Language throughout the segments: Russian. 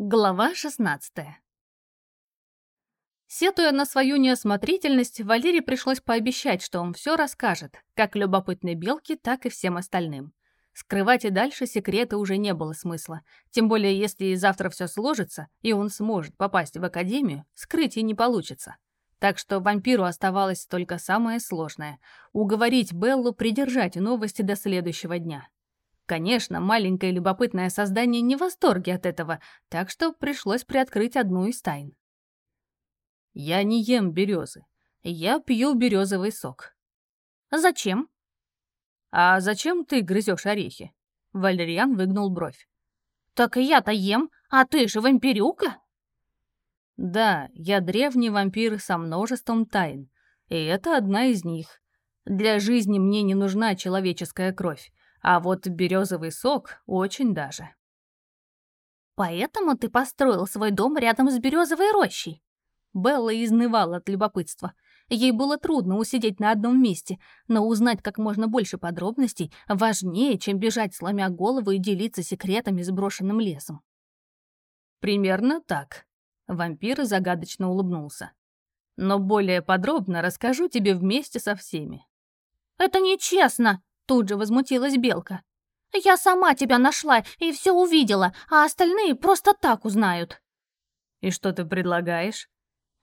Глава 16 Сетуя на свою неосмотрительность, Валерии пришлось пообещать, что он все расскажет, как любопытной белке, так и всем остальным. Скрывать и дальше секреты уже не было смысла, тем более если завтра все сложится, и он сможет попасть в академию, скрыть и не получится. Так что вампиру оставалось только самое сложное — уговорить Беллу придержать новости до следующего дня. Конечно, маленькое любопытное создание не в восторге от этого, так что пришлось приоткрыть одну из тайн. «Я не ем березы. Я пью березовый сок». «Зачем?» «А зачем ты грызешь орехи?» Валерьян выгнул бровь. «Так я-то ем, а ты же вампирюка?» «Да, я древний вампир со множеством тайн, и это одна из них. Для жизни мне не нужна человеческая кровь. А вот березовый сок очень даже. Поэтому ты построил свой дом рядом с березовой рощей? Белла изнывала от любопытства. Ей было трудно усидеть на одном месте, но узнать как можно больше подробностей важнее, чем бежать, сломя голову и делиться секретами с брошенным лесом. «Примерно так», — вампир загадочно улыбнулся. «Но более подробно расскажу тебе вместе со всеми». «Это нечестно!» Тут же возмутилась Белка. «Я сама тебя нашла и все увидела, а остальные просто так узнают». «И что ты предлагаешь?»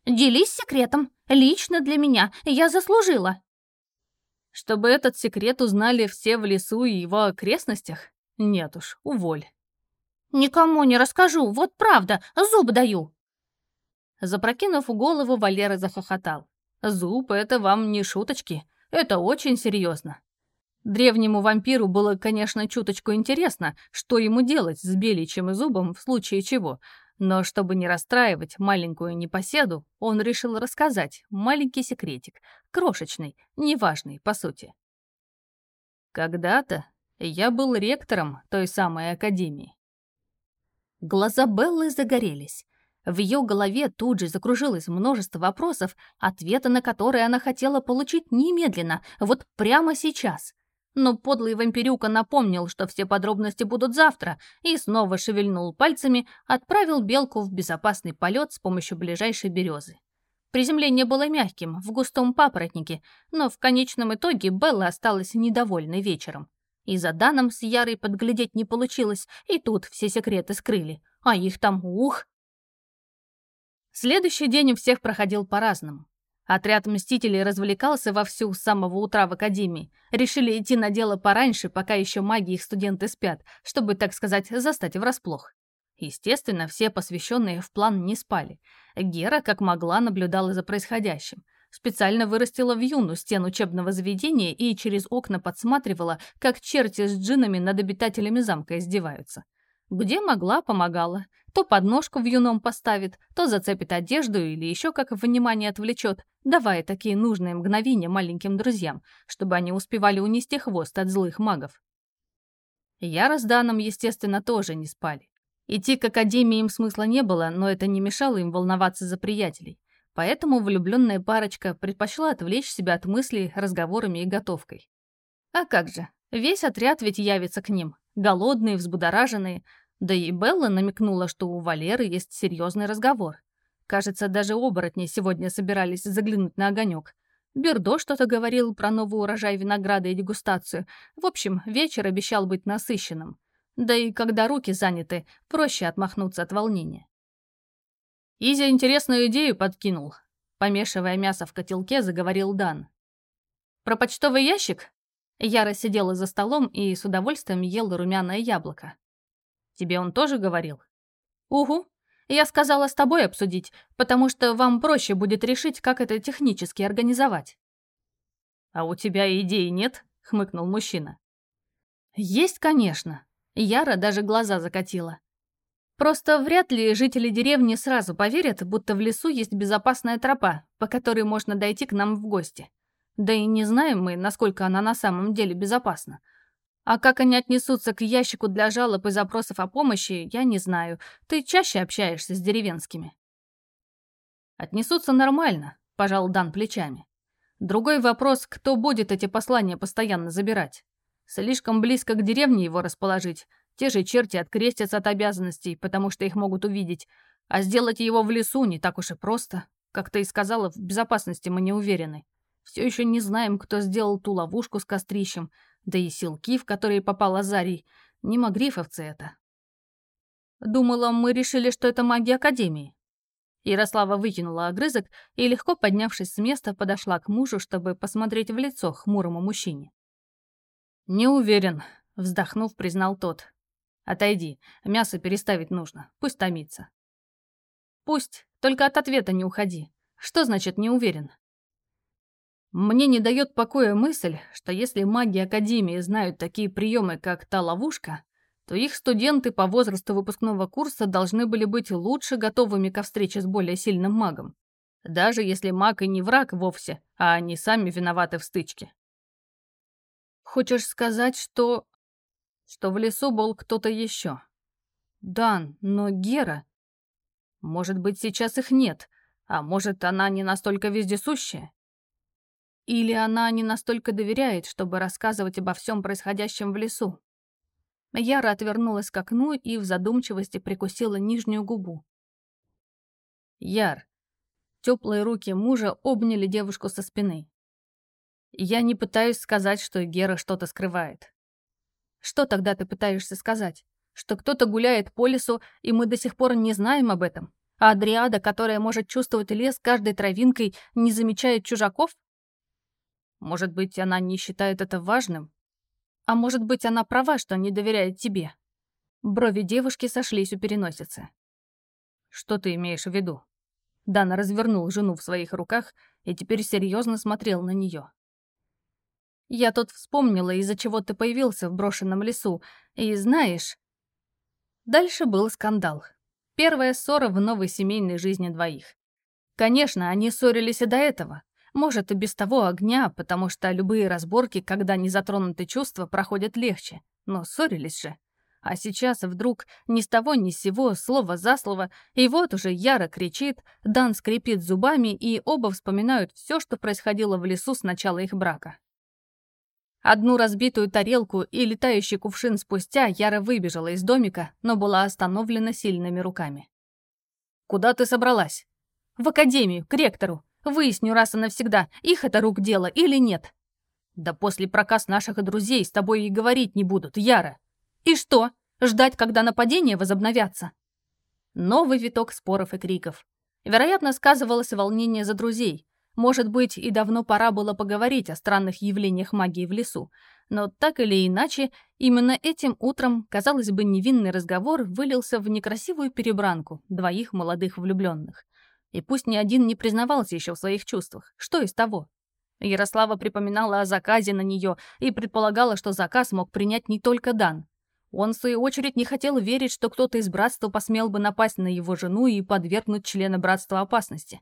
«Делись секретом. Лично для меня. Я заслужила». «Чтобы этот секрет узнали все в лесу и его окрестностях? Нет уж, уволь». «Никому не расскажу, вот правда, зуб даю». Запрокинув голову, Валера захохотал. «Зуб — это вам не шуточки, это очень серьезно. Древнему вампиру было, конечно, чуточку интересно, что ему делать с Беличем и Зубом в случае чего, но чтобы не расстраивать маленькую непоседу, он решил рассказать маленький секретик, крошечный, неважный, по сути. Когда-то я был ректором той самой академии. Глаза Беллы загорелись. В ее голове тут же закружилось множество вопросов, ответы на которые она хотела получить немедленно, вот прямо сейчас — но подлый вампирюка напомнил, что все подробности будут завтра, и снова шевельнул пальцами, отправил белку в безопасный полет с помощью ближайшей березы. Приземление было мягким, в густом папоротнике, но в конечном итоге Белла осталась недовольной вечером. И за Даном с Ярой подглядеть не получилось, и тут все секреты скрыли. А их там ух! Следующий день у всех проходил по-разному. Отряд Мстителей развлекался вовсю с самого утра в Академии. Решили идти на дело пораньше, пока еще маги их студенты спят, чтобы, так сказать, застать врасплох. Естественно, все посвященные в план не спали. Гера, как могла, наблюдала за происходящим. Специально вырастила в юну стен учебного заведения и через окна подсматривала, как черти с джинами над обитателями замка издеваются. Где могла, помогала. То подножку в юном поставит, то зацепит одежду или еще как внимание отвлечет, давая такие нужные мгновения маленьким друзьям, чтобы они успевали унести хвост от злых магов. Яра с Даном, естественно, тоже не спали. Идти к академии им смысла не было, но это не мешало им волноваться за приятелей. Поэтому влюбленная парочка предпочла отвлечь себя от мыслей разговорами и готовкой. А как же, весь отряд ведь явится к ним, голодные, взбудораженные, да и Белла намекнула, что у Валеры есть серьезный разговор. Кажется, даже оборотни сегодня собирались заглянуть на огонек. Бердо что-то говорил про новый урожай винограда и дегустацию. В общем, вечер обещал быть насыщенным. Да и когда руки заняты, проще отмахнуться от волнения. Изя интересную идею подкинул. Помешивая мясо в котелке, заговорил Дан. «Про почтовый ящик?» Яра сидела за столом и с удовольствием ела румяное яблоко. Тебе он тоже говорил? Угу. Я сказала с тобой обсудить, потому что вам проще будет решить, как это технически организовать. А у тебя идеи нет? Хмыкнул мужчина. Есть, конечно. Яра даже глаза закатила. Просто вряд ли жители деревни сразу поверят, будто в лесу есть безопасная тропа, по которой можно дойти к нам в гости. Да и не знаем мы, насколько она на самом деле безопасна. А как они отнесутся к ящику для жалоб и запросов о помощи, я не знаю. Ты чаще общаешься с деревенскими. Отнесутся нормально, пожал Дан плечами. Другой вопрос, кто будет эти послания постоянно забирать. Слишком близко к деревне его расположить. Те же черти открестятся от обязанностей, потому что их могут увидеть. А сделать его в лесу не так уж и просто. Как ты и сказала, в безопасности мы не уверены. Все еще не знаем, кто сделал ту ловушку с кострищем, да и силки, в которые попал Азарий. Не магрифовцы это. Думала, мы решили, что это маги Академии. Ярослава выкинула огрызок и, легко поднявшись с места, подошла к мужу, чтобы посмотреть в лицо хмурому мужчине. «Не уверен», — вздохнув, признал тот. «Отойди, мясо переставить нужно, пусть томится». «Пусть, только от ответа не уходи. Что значит «не уверен»?» Мне не дает покоя мысль, что если маги Академии знают такие приемы, как та ловушка, то их студенты по возрасту выпускного курса должны были быть лучше готовыми ко встрече с более сильным магом. Даже если маг и не враг вовсе, а они сами виноваты в стычке. Хочешь сказать, что... что в лесу был кто-то еще? Дан, но Гера... Может быть, сейчас их нет, а может, она не настолько вездесущая? Или она не настолько доверяет, чтобы рассказывать обо всем происходящем в лесу? Яра отвернулась к окну и в задумчивости прикусила нижнюю губу. Яр. Теплые руки мужа обняли девушку со спины. Я не пытаюсь сказать, что Гера что-то скрывает. Что тогда ты пытаешься сказать? Что кто-то гуляет по лесу, и мы до сих пор не знаем об этом? А Адриада, которая может чувствовать лес каждой травинкой, не замечает чужаков? Может быть, она не считает это важным? А может быть, она права, что не доверяет тебе? Брови девушки сошлись у переносицы. Что ты имеешь в виду? Дана развернул жену в своих руках и теперь серьезно смотрел на нее. Я тут вспомнила, из-за чего ты появился в брошенном лесу, и знаешь... Дальше был скандал. Первая ссора в новой семейной жизни двоих. Конечно, они ссорились и до этого, может, и без того огня, потому что любые разборки, когда не затронуты чувства, проходят легче. Но ссорились же. А сейчас вдруг ни с того ни с сего, слово за слово, и вот уже Яра кричит, Дан скрипит зубами, и оба вспоминают все, что происходило в лесу с начала их брака. Одну разбитую тарелку и летающий кувшин спустя Яра выбежала из домика, но была остановлена сильными руками. «Куда ты собралась?» «В академию, к ректору. Выясню раз и навсегда, их это рук дело или нет. Да после проказ наших друзей с тобой и говорить не будут, Яра. И что, ждать, когда нападения возобновятся? Новый виток споров и криков. Вероятно, сказывалось волнение за друзей. Может быть, и давно пора было поговорить о странных явлениях магии в лесу. Но так или иначе, именно этим утром, казалось бы, невинный разговор вылился в некрасивую перебранку двоих молодых влюбленных. И пусть ни один не признавался еще в своих чувствах. Что из того? Ярослава припоминала о заказе на нее и предполагала, что заказ мог принять не только Дан. Он, в свою очередь, не хотел верить, что кто-то из братства посмел бы напасть на его жену и подвергнуть члена братства опасности.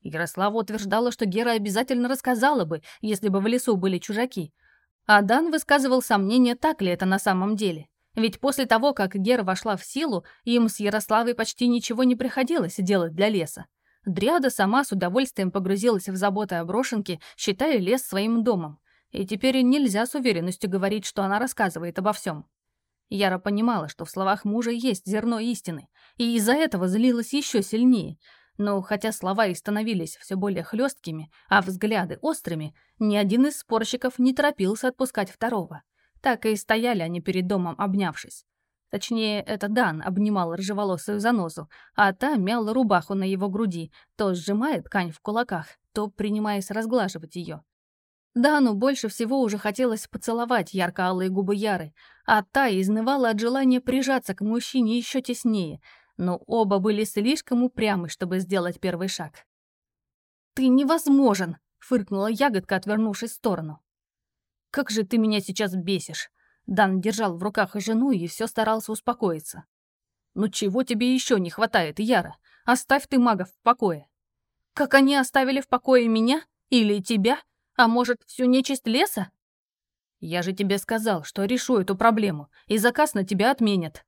Ярослава утверждала, что Гера обязательно рассказала бы, если бы в лесу были чужаки. А Дан высказывал сомнение, так ли это на самом деле. Ведь после того, как Гера вошла в силу, им с Ярославой почти ничего не приходилось делать для леса. Дриада сама с удовольствием погрузилась в заботы о брошенке, считая лес своим домом. И теперь нельзя с уверенностью говорить, что она рассказывает обо всем. Яра понимала, что в словах мужа есть зерно истины, и из-за этого злилась еще сильнее. Но хотя слова и становились все более хлесткими, а взгляды острыми, ни один из спорщиков не торопился отпускать второго. Так и стояли они перед домом, обнявшись. Точнее, это Дан обнимал рыжеволосую занозу, а та мяла рубаху на его груди, то сжимая ткань в кулаках, то принимаясь разглаживать ее. Дану больше всего уже хотелось поцеловать ярко-алые губы Яры, а та изнывала от желания прижаться к мужчине еще теснее, но оба были слишком упрямы, чтобы сделать первый шаг. «Ты невозможен!» — фыркнула ягодка, отвернувшись в сторону. «Как же ты меня сейчас бесишь!» Дан держал в руках жену и все старался успокоиться. «Ну чего тебе еще не хватает, Яра? Оставь ты магов в покое». «Как они оставили в покое меня? Или тебя? А может, всю нечисть леса?» «Я же тебе сказал, что решу эту проблему, и заказ на тебя отменят».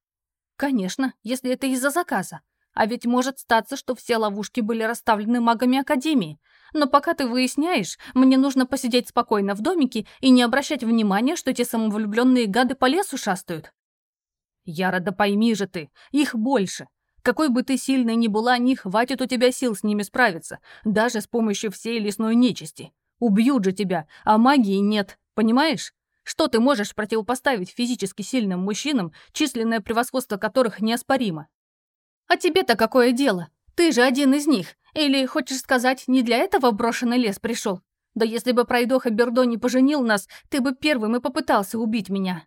«Конечно, если это из-за заказа. А ведь может статься, что все ловушки были расставлены магами Академии. Но пока ты выясняешь, мне нужно посидеть спокойно в домике и не обращать внимания, что те самовлюбленные гады по лесу шастают. Яра, да пойми же ты, их больше. Какой бы ты сильной ни была, не хватит у тебя сил с ними справиться, даже с помощью всей лесной нечисти. Убьют же тебя, а магии нет, понимаешь? Что ты можешь противопоставить физически сильным мужчинам, численное превосходство которых неоспоримо? А тебе-то какое дело? Ты же один из них. Или, хочешь сказать, не для этого брошенный лес пришел? Да если бы пройдоха Бердо не поженил нас, ты бы первым и попытался убить меня.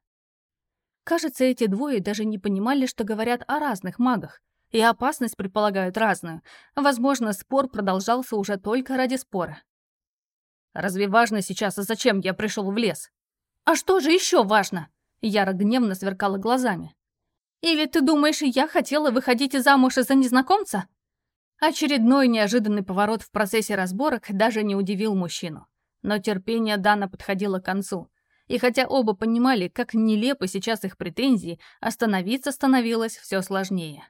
Кажется, эти двое даже не понимали, что говорят о разных магах. И опасность предполагают разную. Возможно, спор продолжался уже только ради спора. «Разве важно сейчас, зачем я пришел в лес?» «А что же еще важно?» Яра гневно сверкала глазами. «Или ты думаешь, я хотела выходить замуж из-за незнакомца?» Очередной неожиданный поворот в процессе разборок даже не удивил мужчину. Но терпение Дана подходило к концу. И хотя оба понимали, как нелепы сейчас их претензии, остановиться становилось все сложнее.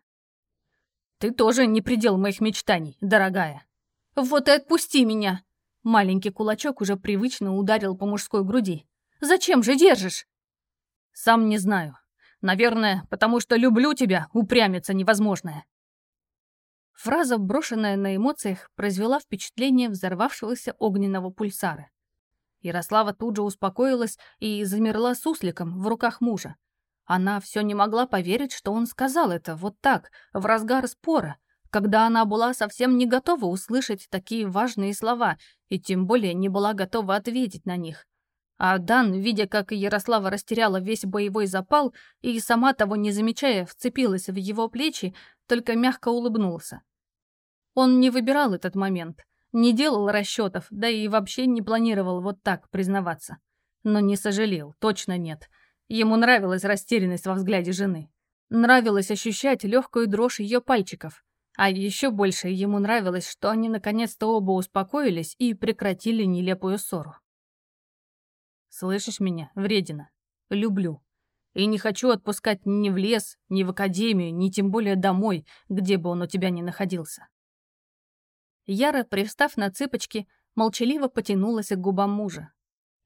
Ты тоже не предел моих мечтаний, дорогая. Вот и отпусти меня. Маленький кулачок уже привычно ударил по мужской груди. Зачем же держишь? Сам не знаю. Наверное, потому что люблю тебя, упрямиться невозможное. Фраза, брошенная на эмоциях, произвела впечатление взорвавшегося огненного пульсара. Ярослава тут же успокоилась и замерла сусликом в руках мужа. Она все не могла поверить, что он сказал это вот так, в разгар спора, когда она была совсем не готова услышать такие важные слова и тем более не была готова ответить на них. А Дан, видя, как Ярослава растеряла весь боевой запал и, сама того не замечая, вцепилась в его плечи, только мягко улыбнулся. Он не выбирал этот момент, не делал расчетов, да и вообще не планировал вот так признаваться. Но не сожалел, точно нет. Ему нравилась растерянность во взгляде жены. Нравилось ощущать легкую дрожь ее пальчиков. А еще больше ему нравилось, что они наконец-то оба успокоились и прекратили нелепую ссору. «Слышишь меня, вредина? Люблю. И не хочу отпускать ни в лес, ни в академию, ни тем более домой, где бы он у тебя ни находился». Яра, привстав на цыпочки, молчаливо потянулась к губам мужа.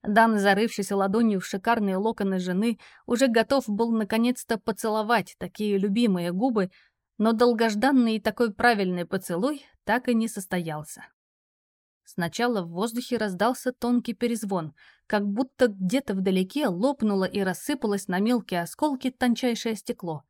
Дан, зарывшись ладонью в шикарные локоны жены, уже готов был наконец-то поцеловать такие любимые губы, но долгожданный и такой правильный поцелуй так и не состоялся. Сначала в воздухе раздался тонкий перезвон, как будто где-то вдалеке лопнуло и рассыпалось на мелкие осколки тончайшее стекло.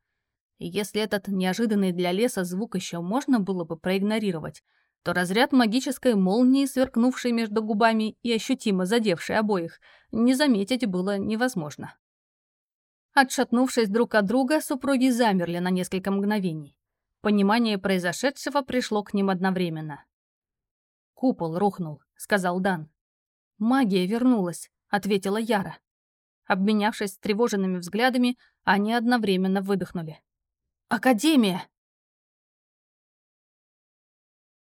Если этот неожиданный для леса звук еще можно было бы проигнорировать, то разряд магической молнии, сверкнувшей между губами и ощутимо задевшей обоих, не заметить было невозможно. Отшатнувшись друг от друга, супруги замерли на несколько мгновений. Понимание произошедшего пришло к ним одновременно. «Купол рухнул», — сказал Дан. «Магия вернулась», — ответила Яра. Обменявшись тревоженными взглядами, они одновременно выдохнули. «Академия!»